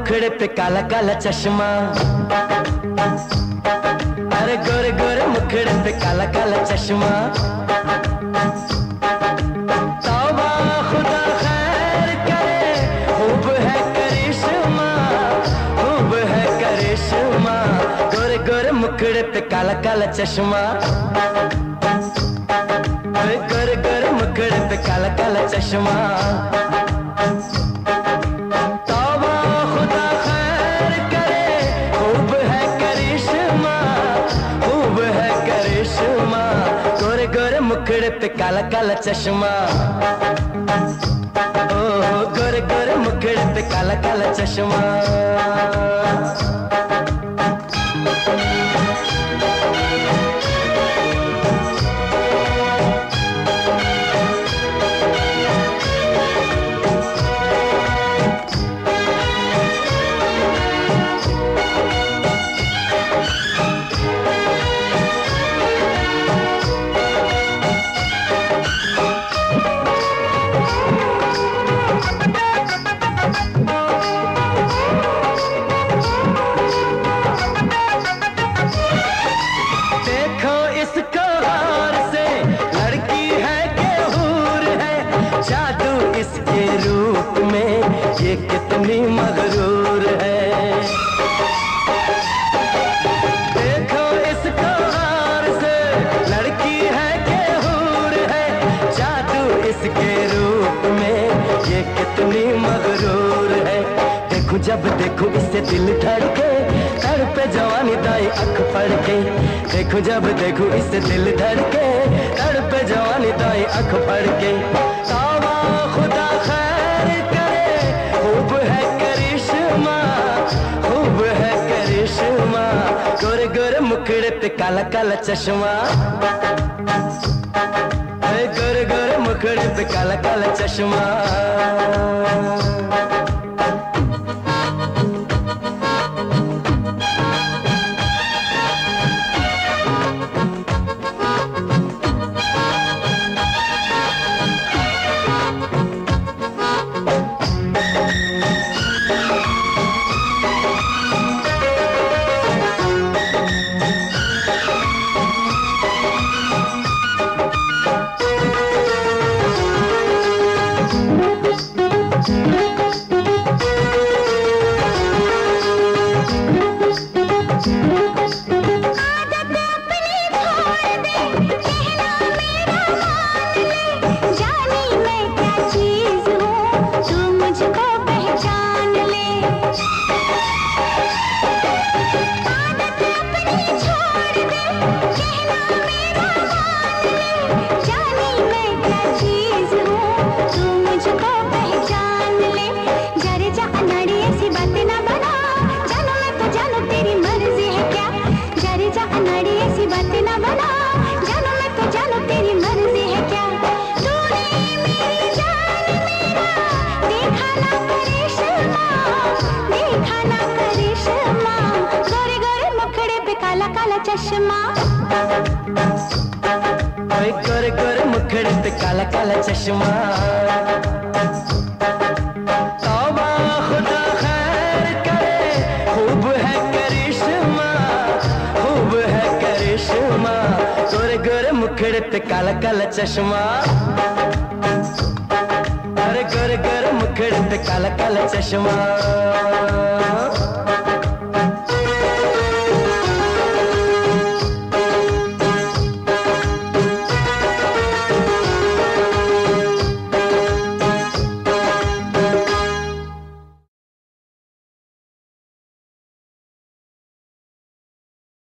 मुखड़े पे काला काला चश्मा। अरे गोरे गोरे मुखड़े पे काला काला चश्मा। मुखड़े पे काला काला चश्मा। गोरे गोरे मुखड़े पे काला काला चश्मा। पे काला काला चश्मा। ओ गोरे गोरे मुखड़े पे काला काला चश्मा। कितनी मगरूर है। देखो इसको हार से लड़की है के हूर है। जादू इसके रूप में ये कितनी मगरूर है। देखो जब देखो इससे दिल धड़के पे जवानी दाई अख पड़ के देखो जब देखो इससे दिल धड़के पे जवानी दाई अख पड़ के पे काला काला चश्मा। गोरे गोरे मुखड़े पे काला काला चश्मा। काला काला चश्मा। ओए गोरे गोरे मुखड़े पे काला काला चश्मा। तौबा है है काला काला चश्मा। अरे गोरे गोरे मुखड़े पे काला काला चश्मा।